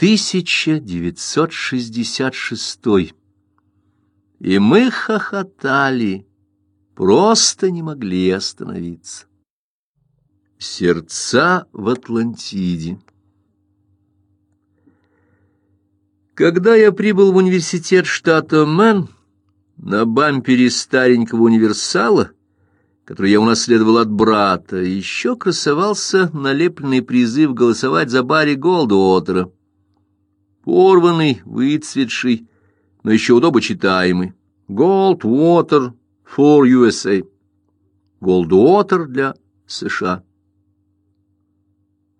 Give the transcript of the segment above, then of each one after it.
1966 И мы хохотали, просто не могли остановиться. Сердца в Атлантиде Когда я прибыл в университет штата Мэн, на бампере старенького универсала, который я унаследовал от брата, еще красовался налепленный призыв голосовать за Барри Голдуотера. Порванный, выцветший, но еще удобочитаемый. Goldwater for USA. Goldwater для США.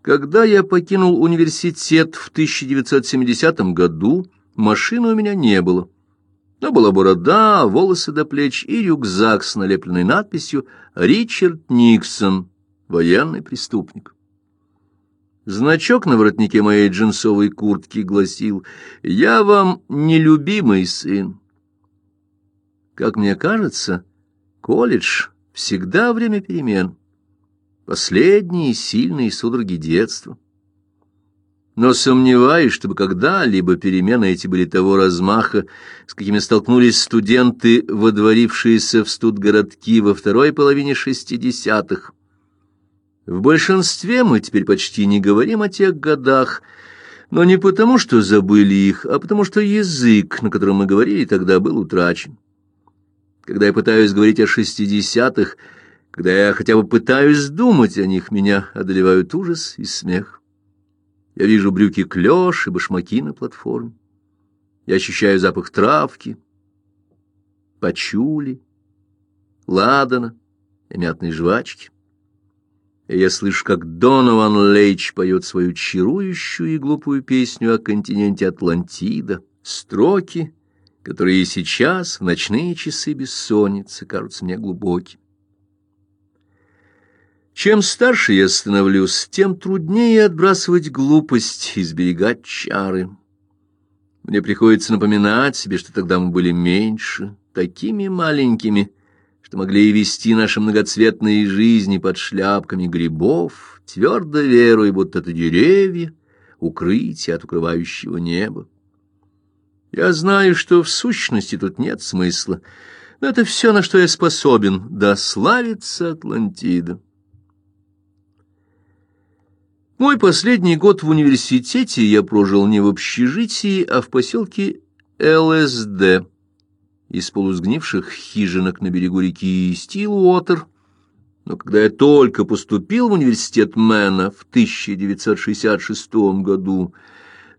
Когда я покинул университет в 1970 году, машины у меня не было. Но была борода, волосы до плеч и рюкзак с налепленной надписью «Ричард Никсон, военный преступник». Значок на воротнике моей джинсовой куртки гласил «Я вам нелюбимый сын». Как мне кажется, колледж всегда время перемен последние сильные судороги детства. Но сомневаюсь, чтобы когда-либо перемены эти были того размаха, с какими столкнулись студенты, водворившиеся в студгородки во второй половине шестидесятых. В большинстве мы теперь почти не говорим о тех годах, но не потому, что забыли их, а потому что язык, на котором мы говорили тогда, был утрачен. Когда я пытаюсь говорить о шестидесятых, когда я хотя бы пытаюсь думать о них, меня одолевают ужас и смех. Я вижу брюки клёш и башмаки на платформе. Я ощущаю запах травки, пачули, ладана и мятной жвачки. И я слышу, как Донован Лейч поет свою чарующую и глупую песню о континенте Атлантида, строки, которые сейчас, в ночные часы бессонницы, кажутся мне глубокими. Чем старше я становлюсь, тем труднее отбрасывать глупость и сберегать чары. Мне приходится напоминать себе, что тогда мы были меньше, такими маленькими, что могли вести наши многоцветные жизни под шляпками грибов, твердо веруя, будто это деревья, укрытие от укрывающего неба. Я знаю, что в сущности тут нет смысла, но это все, на что я способен, да славится Атлантида. Мой последний год в университете я прожил не в общежитии, а в поселке ЛСД из полусгнивших хижинок на берегу реки Стилуотер. Но когда я только поступил в университет Мэна в 1966 году,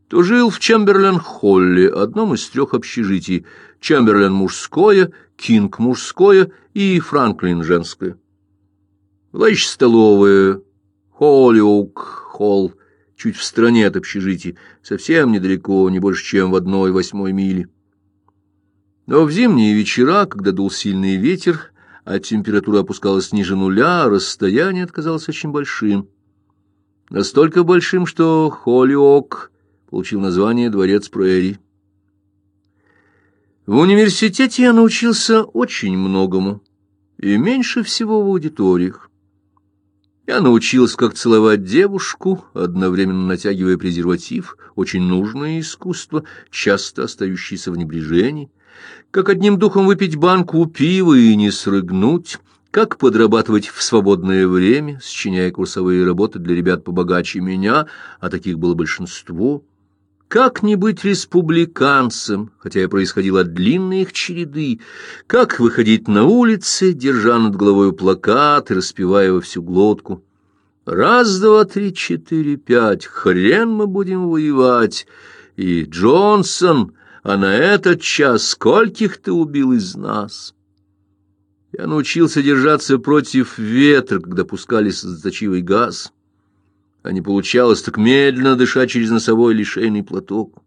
то жил в Чемберлен-Холле, одном из трех общежитий, Чемберлен мужское, Кинг мужское и Франклин женское. Была еще столовая, Холлиук, холл, чуть в стороне от общежития, совсем недалеко, не больше, чем в одной восьмой мили. Но в зимние вечера, когда дул сильный ветер, а температура опускалась ниже нуля, расстояние отказалось очень большим. Настолько большим, что Холлиок получил название «Дворец прерий». В университете я научился очень многому, и меньше всего в аудиториях. Я научился, как целовать девушку, одновременно натягивая презерватив, очень нужное искусство, часто остающееся в небрежении, как одним духом выпить банку пива и не срыгнуть, как подрабатывать в свободное время, сочиняя курсовые работы для ребят побогаче меня, а таких было большинство, как не быть республиканцем, хотя я происходил от длинной их череды? Как выходить на улицы, держа над головой плакат и распевая во всю глотку? Раз, два, три, четыре, пять, хрен мы будем воевать. И Джонсон, а на этот час скольких ты убил из нас? Я научился держаться против ветра, когда пускали созаточивый газ а не получалось так медленно дышать через носовой лишейный платок.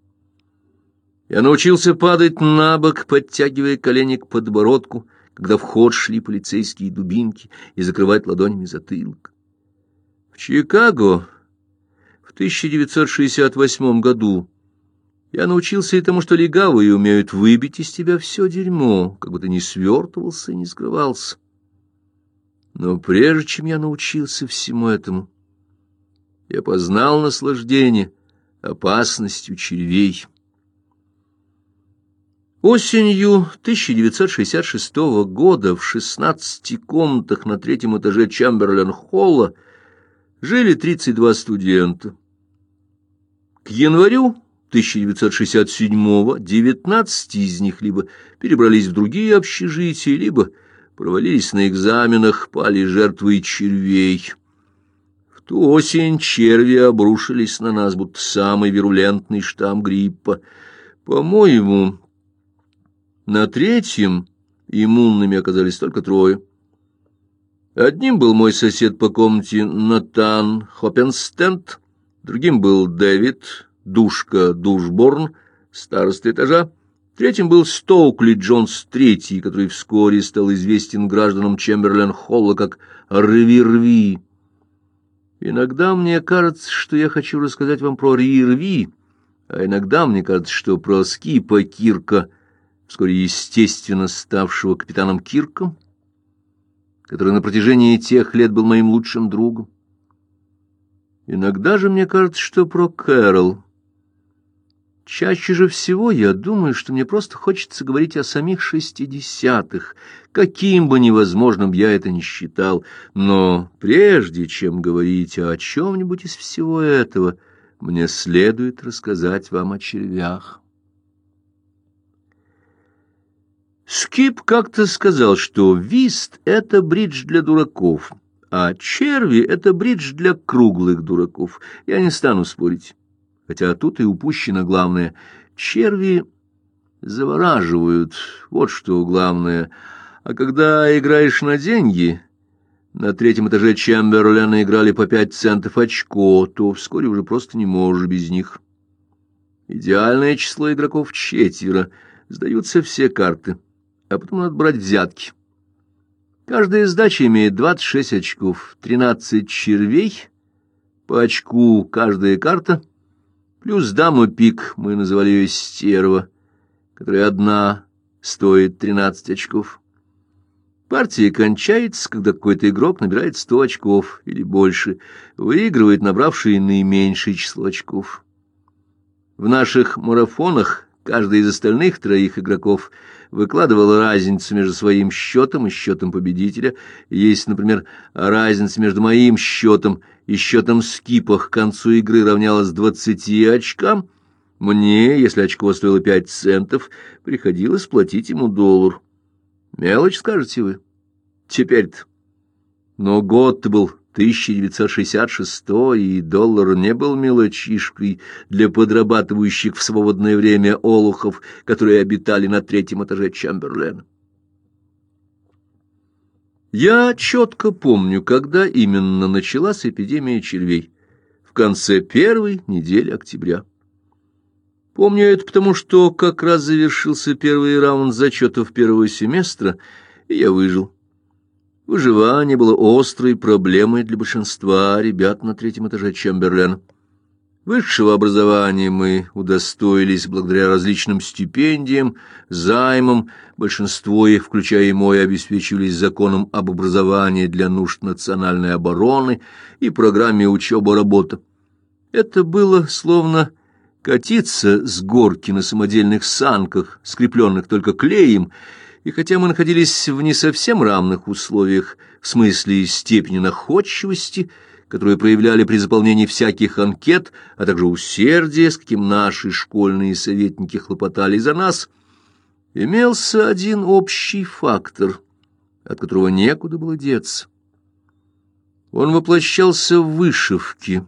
Я научился падать на бок, подтягивая колени к подбородку, когда в ход шли полицейские дубинки, и закрывать ладонями затылок. В Чикаго в 1968 году я научился и тому, что легавые умеют выбить из тебя все дерьмо, как ты ни свертывался и не скрывался. Но прежде чем я научился всему этому, я познал наслаждение опасностью червей. Осенью 1966 года в 16 комнатах на третьем этаже Чамберлен-холла жили 32 студента. К январю 1967-го 19 из них либо перебрались в другие общежития, либо провалились на экзаменах, пали жертвой червей. В ту осень черви обрушились на нас, будто самый вирулентный штамм гриппа. По-моему, на третьем иммунными оказались только трое. Одним был мой сосед по комнате Натан Хоппенстенд, другим был Дэвид, душка Душборн, староста этажа, третьим был Стоукли Джонс Третий, который вскоре стал известен гражданам Чемберлен-Холла как «Рви-рви». Иногда мне кажется, что я хочу рассказать вам про Рви-рви, а иногда мне кажется, что про Скипа Кирка — вскоре естественно ставшего капитаном Кирком, который на протяжении тех лет был моим лучшим другом. Иногда же мне кажется, что про Кэрол. Чаще же всего я думаю, что мне просто хочется говорить о самих шестидесятых, каким бы невозможным я это ни считал, но прежде чем говорить о чем-нибудь из всего этого, мне следует рассказать вам о червях. Скип как-то сказал, что вист — это бридж для дураков, а черви — это бридж для круглых дураков. Я не стану спорить. Хотя тут и упущено главное. Черви завораживают, вот что главное. А когда играешь на деньги... На третьем этаже Чемберлена играли по пять центов очко, то вскоре уже просто не можешь без них. Идеальное число игроков четверо, сдаются все карты а потом надо брать взятки. Каждая сдача имеет 26 очков, 13 червей, по очку каждая карта, плюс дама пик, мы называли ее стерва, которая одна стоит 13 очков. Партия кончается, когда какой-то игрок набирает 100 очков или больше, выигрывает набравший наименьшее число очков. В наших марафонах каждый из остальных троих игроков – выкладывал разницу между своим счетом и счетом победителя. Если, например, разница между моим счетом и счетом скипах к концу игры равнялась двадцати очкам, мне, если очко стоило пять центов, приходилось платить ему доллар. Мелочь, скажете вы. Теперь-то. Но год был 1966 и доллар не был мелочишкой для подрабатывающих в свободное время олухов, которые обитали на третьем этаже Чамберлена. Я четко помню, когда именно началась эпидемия червей. В конце первой недели октября. Помню это потому, что как раз завершился первый раунд зачетов первого семестра, и я выжил. Выживание было острой проблемой для большинства ребят на третьем этаже Чемберлена. Высшего образования мы удостоились благодаря различным стипендиям, займам, большинство их, включая и мой, обеспечивались законом об образовании для нужд национальной обороны и программе учеба-работа. Это было словно катиться с горки на самодельных санках, скрепленных только клеем, и хотя мы находились в не совсем равных условиях в смысле степени находчивости, которую проявляли при заполнении всяких анкет, а также усердие, с каким наши школьные советники хлопотали за нас, имелся один общий фактор, от которого некуда было деться. Он воплощался в вышивке,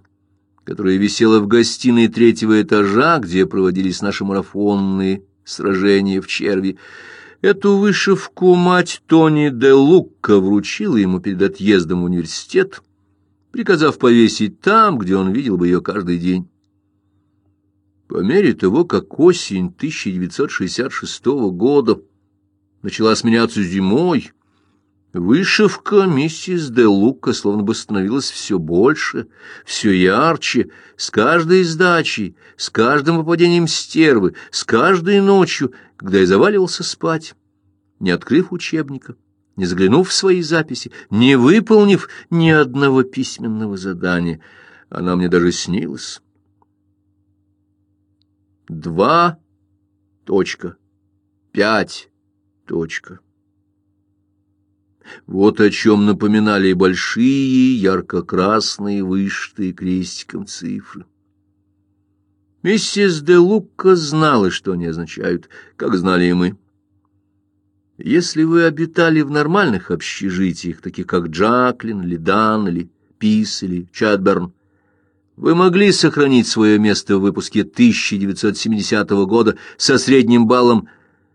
которая висела в гостиной третьего этажа, где проводились наши марафонные сражения в черви, Эту вышивку мать Тони де Лукка вручила ему перед отъездом в университет, приказав повесить там, где он видел бы ее каждый день. По мере того, как осень 1966 года начала сменяться зимой, Вышивка миссис де Лука словно бы становилась все больше, все ярче, с каждой сдачей, с каждым выпадением стервы, с каждой ночью, когда я заваливался спать, не открыв учебника, не заглянув в свои записи, не выполнив ни одного письменного задания. Она мне даже снилась. два точка пять точка. Вот о чем напоминали большие ярко-красные вышитые крестиком цифры. Миссис де Лука знала, что они означают, как знали и мы. Если вы обитали в нормальных общежитиях, таких как Джаклин, Лидан или Пис или Чадберн, вы могли сохранить свое место в выпуске 1970 года со средним баллом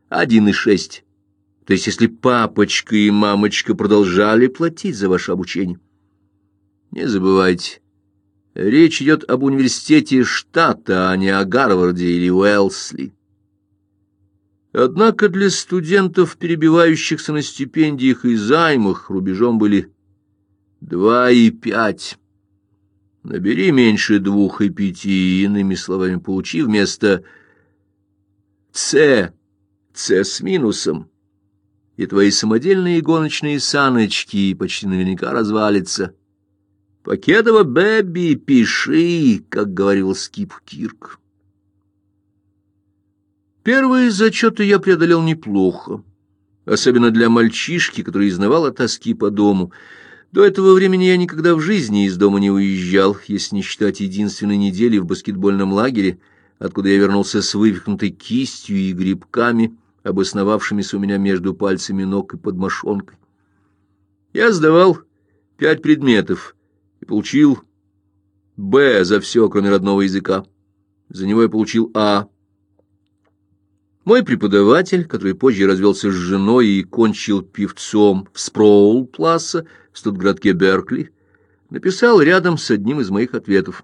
1,6. То есть если папочка и мамочка продолжали платить за ваше обучение. Не забывайте, речь идет об университете штата, а не о Гарварде или Уэлсли. Однако для студентов, перебивающихся на стипендиях и займах, рубежом были два и пять. Набери меньше двух и пяти, иными словами, получи вместо «С» «С» с минусом, и твои самодельные гоночные саночки почти наверняка развалятся. «Покедова Бэби, пиши», как говорил Скип Кирк. Первые зачеты я преодолел неплохо, особенно для мальчишки, который изнавал от тоски по дому. До этого времени я никогда в жизни из дома не уезжал, если не считать единственной недели в баскетбольном лагере, откуда я вернулся с вывихнутой кистью и грибками, обосновавшимися у меня между пальцами ног и под мошонкой. Я сдавал пять предметов и получил «Б» за все, кроме родного языка. За него я получил «А», мой преподаватель, который позже развелся с женой и кончил певцом в Спроул-Пласса в студгородке Беркли, написал рядом с одним из моих ответов.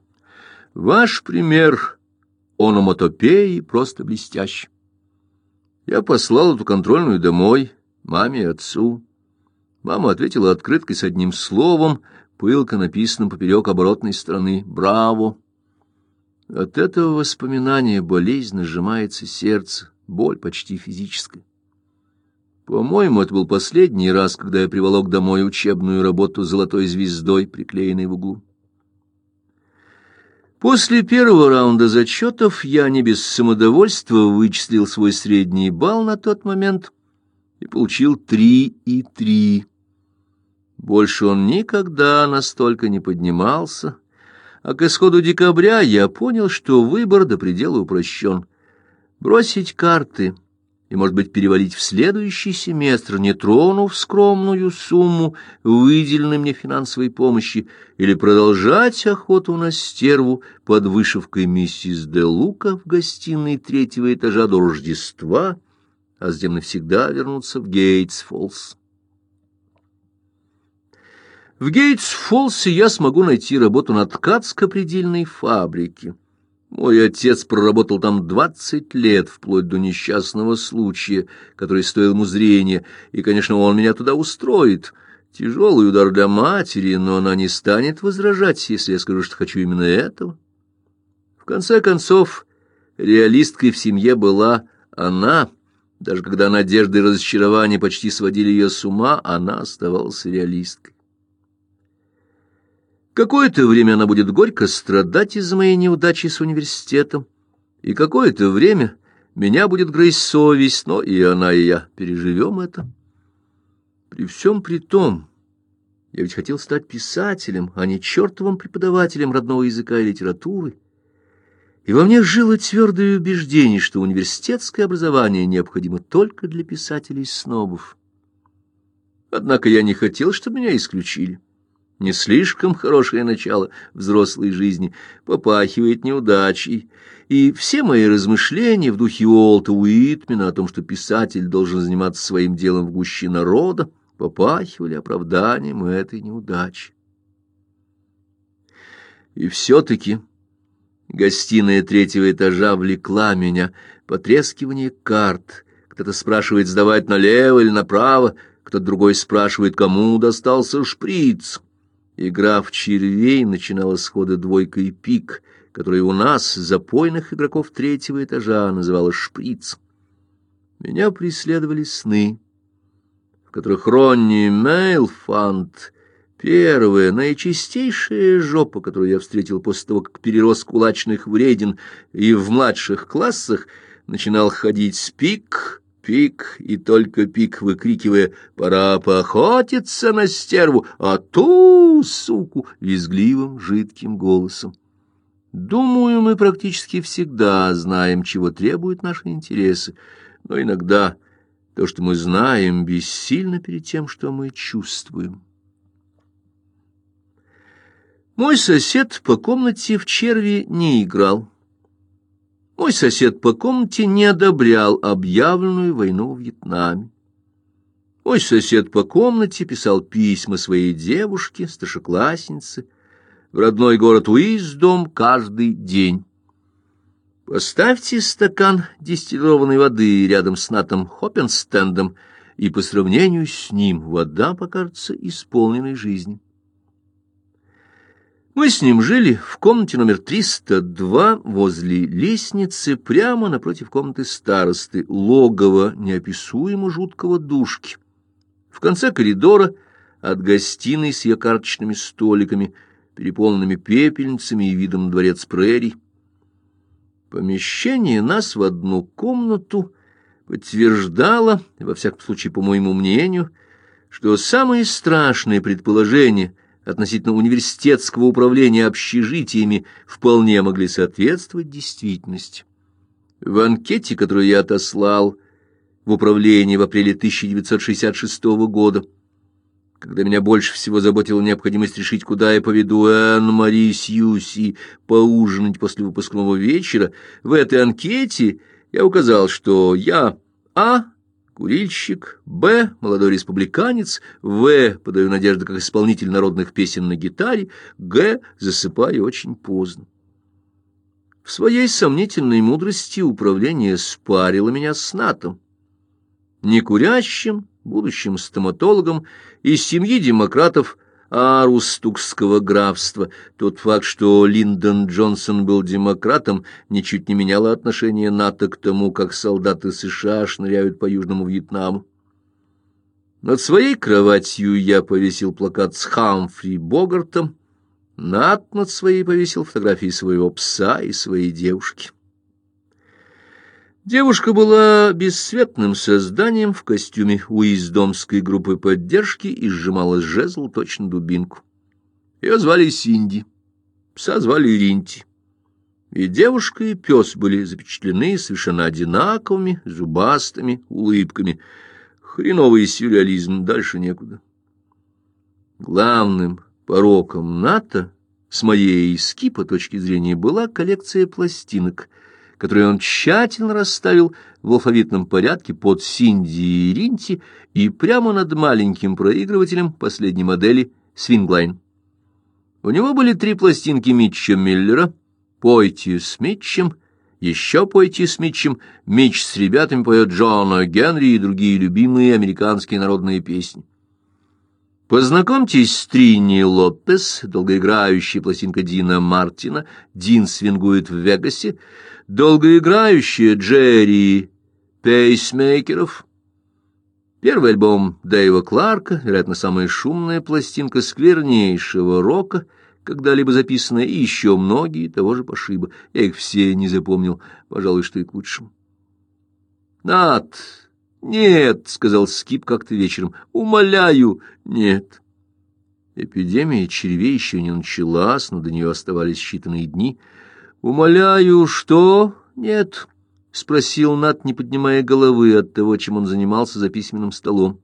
«Ваш пример ономатопеи просто блестящий». Я послал эту контрольную домой, маме и отцу. Мама ответила открыткой с одним словом, пылко написанным поперек оборотной стороны «Браво!». От этого воспоминания болезненно сжимается сердце боль почти физическая. По-моему, это был последний раз, когда я приволок домой учебную работу с золотой звездой, приклеенной в углу. После первого раунда зачетов я не без самодовольства вычислил свой средний балл на тот момент и получил три и три. Больше он никогда настолько не поднимался, а к исходу декабря я понял, что выбор до предела упрощен — бросить карты и, может быть, перевалить в следующий семестр, не тронув скромную сумму выделенной мне финансовой помощи, или продолжать охоту на стерву под вышивкой миссис де Лука в гостиной третьего этажа до Рождества, а затем навсегда вернуться в Гейтс-Фоллс. В Гейтс-Фоллсе я смогу найти работу на ткацко-предельной фабрике. Мой отец проработал там двадцать лет, вплоть до несчастного случая, который стоил ему зрения, и, конечно, он меня туда устроит. Тяжелый удар для матери, но она не станет возражать, если я скажу, что хочу именно этого. В конце концов, реалисткой в семье была она, даже когда надежды и разочарования почти сводили ее с ума, она оставалась реалисткой. Какое-то время она будет горько страдать из-за моей неудачи с университетом, и какое-то время меня будет грызть совесть, но и она, и я переживем это. При всем при том, я ведь хотел стать писателем, а не чертовым преподавателем родного языка и литературы. И во мне жило твердое убеждение, что университетское образование необходимо только для писателей-снобов. Однако я не хотел, чтобы меня исключили не слишком хорошее начало взрослой жизни, попахивает неудачей, и все мои размышления в духе Уолта Уитмена о том, что писатель должен заниматься своим делом в гуще народа, попахивали оправданием этой неудачи. И все-таки гостиная третьего этажа влекла меня, потрескивание карт, кто-то спрашивает, сдавать налево или направо, кто-то другой спрашивает, кому достался шприц. Игра в червей начинала с хода двойкой пик, который у нас, запойных игроков третьего этажа, называлась шприц. Меня преследовали сны, в которых Ронни Мейлфанд Первая, наичистейшая жопа, которую я встретил после того, как перерос кулачных вреден и в младших классах начинал ходить с пик, пик и только пик, выкрикивая «Пора поохотиться на стерву, а ту, суку!» визгливым жидким голосом. Думаю, мы практически всегда знаем, чего требуют наши интересы, но иногда то, что мы знаем, бессильно перед тем, что мы чувствуем. Мой сосед по комнате в черви не играл. Мой сосед по комнате не одобрял объявленную войну в Вьетнаме. Мой сосед по комнате писал письма своей девушке, старшекласснице, в родной город Уиздом каждый день. Поставьте стакан дистиллированной воды рядом с Натом Хоппенстендом, и по сравнению с ним вода покажется исполненной жизнью. Мы с ним жили в комнате номер 302 возле лестницы, прямо напротив комнаты старосты, логово неописуемо жуткого душки. В конце коридора от гостиной с ее карточными столиками, переполненными пепельницами и видом дворец прерий. Помещение нас в одну комнату подтверждало, во всяком случае, по моему мнению, что самые страшные предположения — относительно университетского управления общежитиями вполне могли соответствовать действительности. В анкете, которую я отослал в управление в апреле 1966 года, когда меня больше всего заботила необходимость решить, куда я поведу Энн-Мари Сьюси поужинать после выпускного вечера, в этой анкете я указал, что я А курильщик, Б. молодой республиканец, В. подаю надежду как исполнитель народных песен на гитаре, Г. засыпаю очень поздно. В своей сомнительной мудрости управление спарило меня с Натом. Некурящим, будущим стоматологом из семьи демократов Арустукского графства. Тот факт, что Линдон Джонсон был демократом, ничуть не меняло отношение НАТО к тому, как солдаты США шныряют по Южному Вьетнаму. Над своей кроватью я повесил плакат с Хамфри Богартом, Нат над своей повесил фотографии своего пса и своей девушки. Девушка была бесцветным созданием в костюме уиздомской группы поддержки и сжимала жезл точно дубинку. Ее звали Синди, пса звали Ринти. И девушка, и пес были запечатлены совершенно одинаковыми, зубастыми улыбками. Хреновый сюрреализм, дальше некуда. Главным пороком НАТО, с моей скипа точки зрения, была коллекция пластинок — которые он тщательно расставил в алфавитном порядке под Синди и Ринти и прямо над маленьким проигрывателем последней модели Свинглайн. У него были три пластинки Митча Миллера, «Пойте с Митчем», «Еще пойте с Митчем», «Митч с ребятами поет Джона Генри» и другие любимые американские народные песни. Познакомьтесь с Трини Лопес, долгоиграющая пластинка Дина Мартина, Дин свингует в Вегасе, долгоиграющая Джерри Пейсмейкеров, первый альбом Дэйва Кларка, вероятно, самая шумная пластинка сквернейшего рока, когда-либо записанная, и еще многие того же пошиба. Я их все не запомнил, пожалуй, что и к лучшему. Над, нет, — сказал Скип как-то вечером, — умоляю, нет. Эпидемия червей еще не началась, но до нее оставались считанные дни — «Умоляю, что? Нет?» — спросил Нат, не поднимая головы от того, чем он занимался за письменным столом.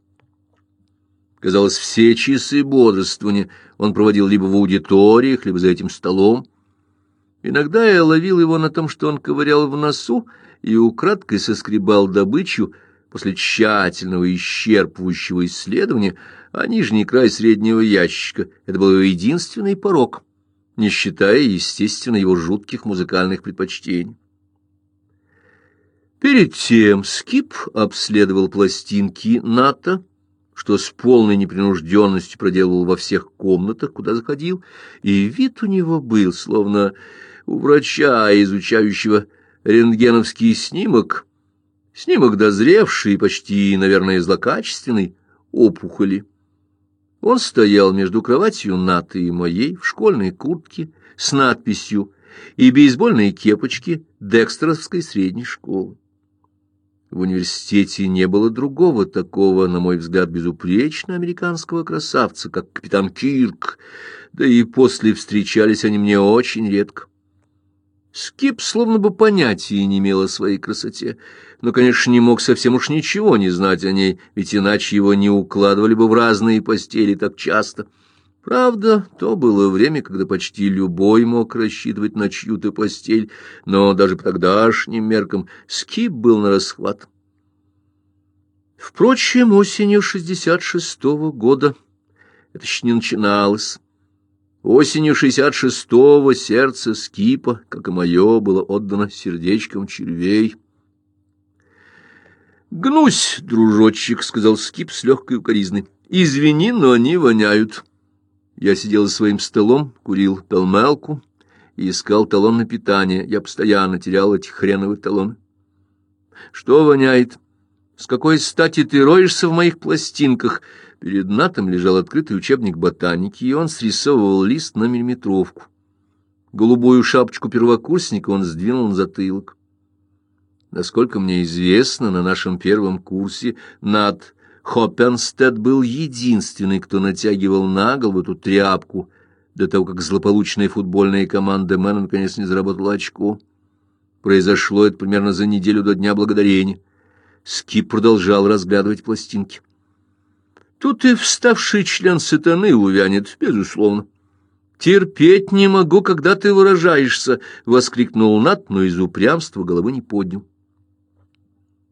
Казалось, все часы бодрствования он проводил либо в аудиториях, либо за этим столом. Иногда я ловил его на том, что он ковырял в носу и украдкой соскребал добычу после тщательного исчерпывающего исследования, а нижний край среднего ящика — это был его единственный порог — не считая, естественно, его жутких музыкальных предпочтений. Перед тем Скип обследовал пластинки НАТО, что с полной непринужденностью проделывал во всех комнатах, куда заходил, и вид у него был, словно у врача, изучающего рентгеновский снимок, снимок дозревший, почти, наверное, злокачественный, опухоли. Он стоял между кроватью Наты и моей в школьной куртке с надписью и бейсбольной кепочке Декстеровской средней школы. В университете не было другого такого, на мой взгляд, безупречно американского красавца, как капитан Кирк, да и после встречались они мне очень редко. Скип словно бы понятия не имел о своей красоте, но, конечно, не мог совсем уж ничего не знать о ней, ведь иначе его не укладывали бы в разные постели так часто. Правда, то было время, когда почти любой мог рассчитывать на чью-то постель, но даже по тогдашним меркам Скип был на расхват. Впрочем, осенью шестьдесят шестого года это еще не начиналось. Осенью шестьдесят шестого сердце Скипа, как и мое, было отдано сердечком червей. «Гнусь, дружочек», — сказал Скип с легкой укоризной. «Извини, но они воняют». Я сидел за своим столом, курил пелмелку и искал талон на питание. Я постоянно терял эти хреновые талоны. «Что воняет? С какой стати ты роешься в моих пластинках?» Перед Натом лежал открытый учебник ботаники, и он срисовывал лист на миллиметровку. Голубую шапочку первокурсника он сдвинул на затылок. Насколько мне известно, на нашем первом курсе Нат Хоппенстед был единственный, кто натягивал на голову эту тряпку до того, как злополучная футбольная команда Мэна наконец не заработала очко. Произошло это примерно за неделю до Дня Благодарения. Скип продолжал разглядывать пластинки. Тут и вставший член сатаны увянет, безусловно. «Терпеть не могу, когда ты выражаешься!» — воскликнул Нат, но из упрямства головы не поднял.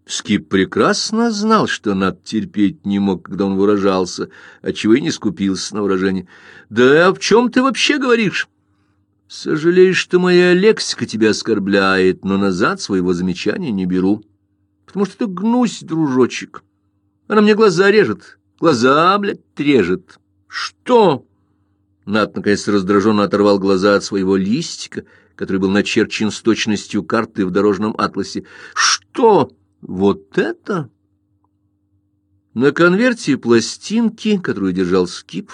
Скип прекрасно знал, что Нат терпеть не мог, когда он выражался, отчего и не скупился на выражение. «Да о чем ты вообще говоришь?» «Сожалею, что моя лексика тебя оскорбляет, но назад своего замечания не беру, потому что ты гнусь, дружочек. Она мне глаза режет, Глаза, блядь, режет. Что? Над, наконец, раздраженно оторвал глаза от своего листика, который был начерчен с точностью карты в дорожном атласе. Что? Вот это? На конверте пластинки, которую держал скип,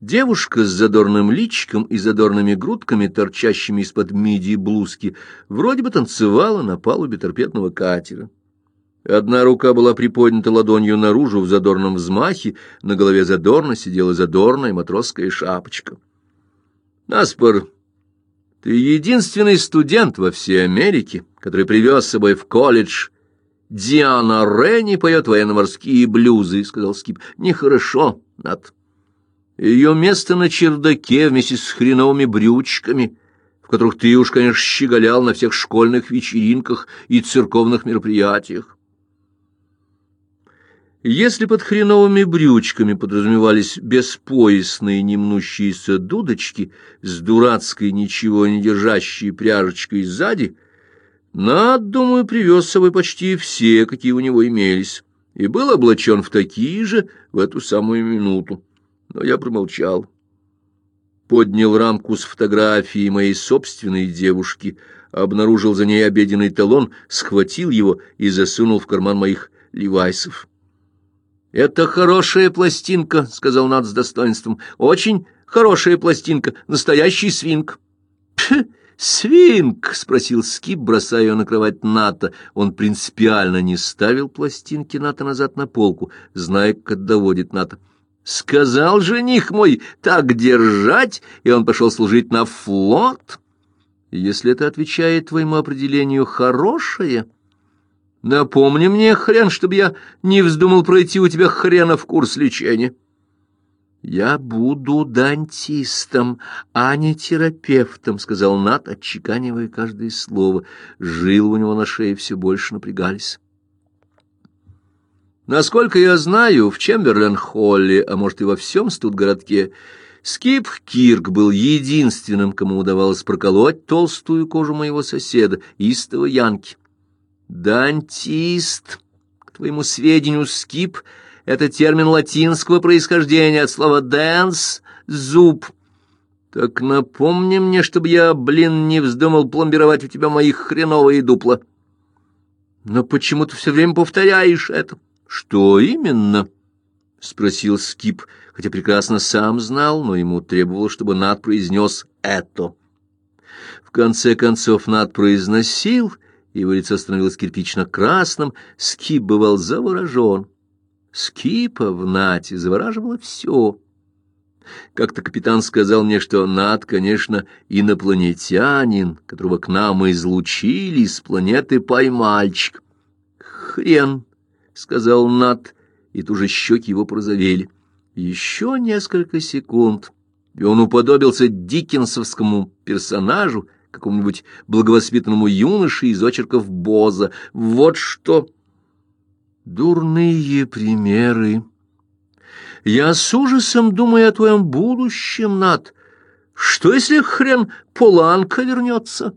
девушка с задорным личиком и задорными грудками, торчащими из-под миди блузки, вроде бы танцевала на палубе торпедного катера. Одна рука была приподнята ладонью наружу в задорном взмахе, на голове задорно сидела задорная матросская шапочка. «Наспор, ты единственный студент во всей Америке, который привез с собой в колледж. Диана Ренни поет военно-морские блюзы», — сказал Скип. «Нехорошо, Нат. Ее место на чердаке вместе с хреновыми брючками» в которых ты уж, конечно, щеголял на всех школьных вечеринках и церковных мероприятиях. Если под хреновыми брючками подразумевались беспоясные немнущиеся дудочки с дурацкой ничего не держащей пряжечкой сзади, Над, думаю, привез с собой почти все, какие у него имелись, и был облачен в такие же в эту самую минуту. Но я промолчал. Поднял рамку с фотографией моей собственной девушки, обнаружил за ней обеденный талон, схватил его и засунул в карман моих левайсов. «Это хорошая пластинка», — сказал Над с достоинством. «Очень хорошая пластинка, настоящий свинг». «Пх, свинг?» — спросил Скип, бросая ее на кровать Ната. Он принципиально не ставил пластинки Ната назад на полку, зная, как доводит Ната. «Сказал жених мой, так держать!» И он пошел служить на флот. «Если это отвечает твоему определению «хорошее», Напомни мне, хрен, чтобы я не вздумал пройти у тебя хренов курс лечения. Я буду дантистом, а не терапевтом, сказал Нат, отчеканивая каждое слово. Жил у него на шее все больше напрягались. Насколько я знаю, в Чемберлен-Холле, а может и во всем студгородке, Скип Кирк был единственным, кому удавалось проколоть толстую кожу моего соседа, истого Янки. Дантист, к твоему сведению, скип — это термин латинского происхождения от слова «dens» — «зуб». Так напомни мне, чтобы я, блин, не вздумал пломбировать у тебя мои хреновые дупла. Но почему ты все время повторяешь это? Что именно? — спросил Скип, хотя прекрасно сам знал, но ему требовалось, чтобы Нат произнес «это». В конце концов Нат произносил, его лицо становилось кирпично-красным, Скип бывал заворожен. Скипа в Нате завораживало все. Как-то капитан сказал мне, что Нат, конечно, инопланетянин, которого к нам излучили с планеты Поймальчик. «Хрен», — сказал Нат, и тут же щеки его прозовели. Еще несколько секунд, и он уподобился диккенсовскому персонажу, какому-нибудь благовоспитанному юноше из очерков Боза. Вот что... Дурные примеры. Я с ужасом думаю о твоем будущем, Над. Что, если хрен Поланка вернется?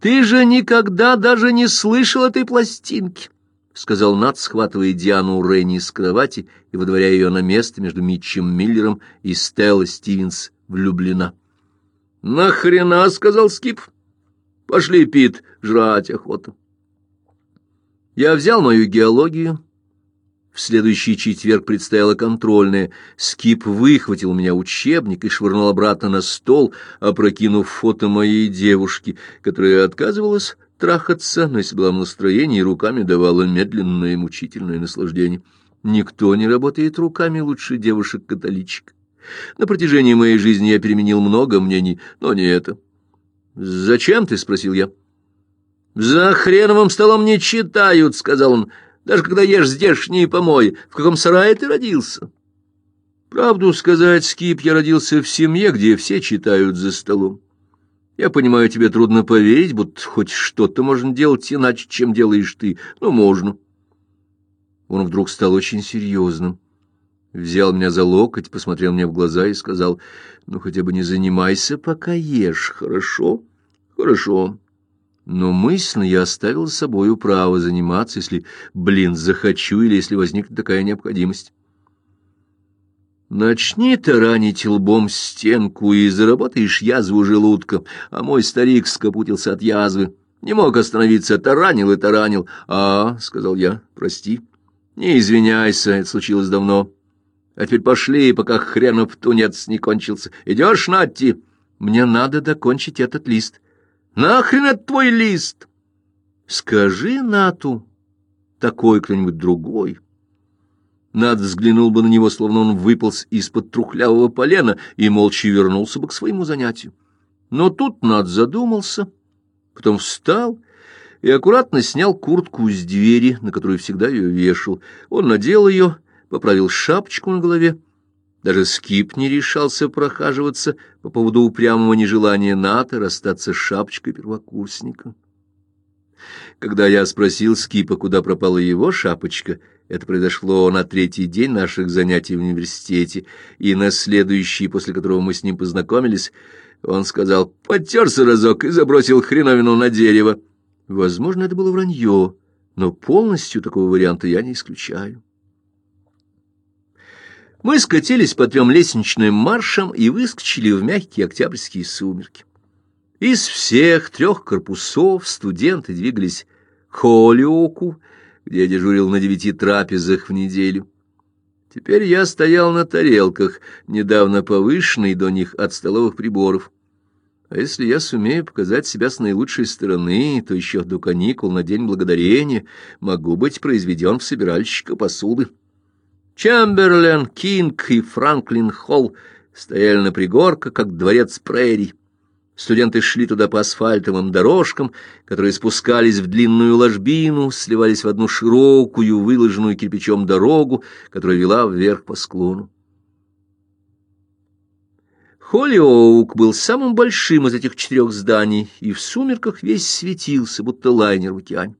Ты же никогда даже не слышал этой пластинки, — сказал Над, схватывая Диану Ренни с кровати и выдворяя ее на место между Митчем Миллером и Стелла Стивенс влюблена. — Нахрена, — сказал Скип. — Пошли, Пит, жрать охота. Я взял мою геологию, в следующий четверг предстояла контрольная. Скип выхватил у меня учебник и швырнул обратно на стол, опрокинув фото моей девушки, которая отказывалась трахаться, но если была в настроении, руками давала медленное и мучительное наслаждение. Никто не работает руками лучше девушек-католичек. На протяжении моей жизни я переменил много мнений, но не это. «Зачем ты?» — спросил я. «За хреновым столом не читают», — сказал он даже когда ешь здешние помои. В каком сарае ты родился? Правду сказать, Скип, я родился в семье, где все читают за столом. Я понимаю, тебе трудно поверить, будто хоть что-то можно делать иначе, чем делаешь ты. Но можно. Он вдруг стал очень серьезным. Взял меня за локоть, посмотрел мне в глаза и сказал, «Ну, хотя бы не занимайся, пока ешь, хорошо?» «Хорошо но мысленно я оставил с собою право заниматься, если, блин, захочу или если возникнет такая необходимость. Начни таранить лбом стенку и заработаешь язву желудка, а мой старик скопутился от язвы. Не мог остановиться, таранил и таранил. «А, — сказал я, — прости. Не извиняйся, это случилось давно. А теперь пошли, пока хренов тунец не кончился. Идешь, Натти? Мне надо докончить этот лист». Нахрен это твой лист? Скажи Нату, такой кто-нибудь другой. Над взглянул бы на него, словно он выполз из-под трухлявого полена и молча вернулся бы к своему занятию. Но тут Над задумался, потом встал и аккуратно снял куртку с двери, на которую всегда ее вешал. Он надел ее, поправил шапочку на голове даже Скип не решался прохаживаться по поводу упрямого нежелания НАТО расстаться с шапочкой первокурсника. Когда я спросил Скипа, куда пропала его шапочка, это произошло на третий день наших занятий в университете, и на следующий, после которого мы с ним познакомились, он сказал «потерся разок» и забросил хреновину на дерево. Возможно, это было вранье, но полностью такого варианта я не исключаю. Мы скатились по трем лестничным маршам и выскочили в мягкие октябрьские сумерки. Из всех трех корпусов студенты двигались к Холиоку, где я дежурил на девяти трапезах в неделю. Теперь я стоял на тарелках, недавно повышенный до них от столовых приборов. А если я сумею показать себя с наилучшей стороны, то еще до каникул на День Благодарения могу быть произведен в собиральщика посуды. Чемберлен, Кинг и Франклин Холл стояли на пригорках, как дворец прерий. Студенты шли туда по асфальтовым дорожкам, которые спускались в длинную ложбину, сливались в одну широкую, выложенную кирпичом дорогу, которая вела вверх по склону. Холлиоук был самым большим из этих четырех зданий, и в сумерках весь светился, будто лайнер в океане.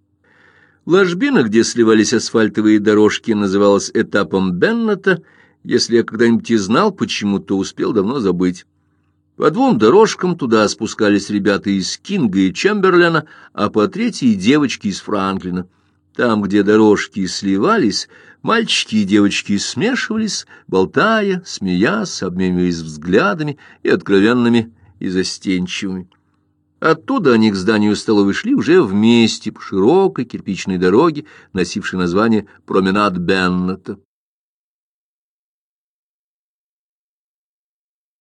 Ложбина, где сливались асфальтовые дорожки, называлась этапом Беннета. Если я когда-нибудь и знал почему, то успел давно забыть. По двум дорожкам туда спускались ребята из Кинга и Чемберлена, а по третьей — девочки из Франклина. Там, где дорожки сливались, мальчики и девочки смешивались, болтая, смеясь, обмениваясь взглядами и откровенными и застенчивыми. Оттуда они к зданию столовой шли уже вместе по широкой кирпичной дороге, носившей название «Променад Беннета».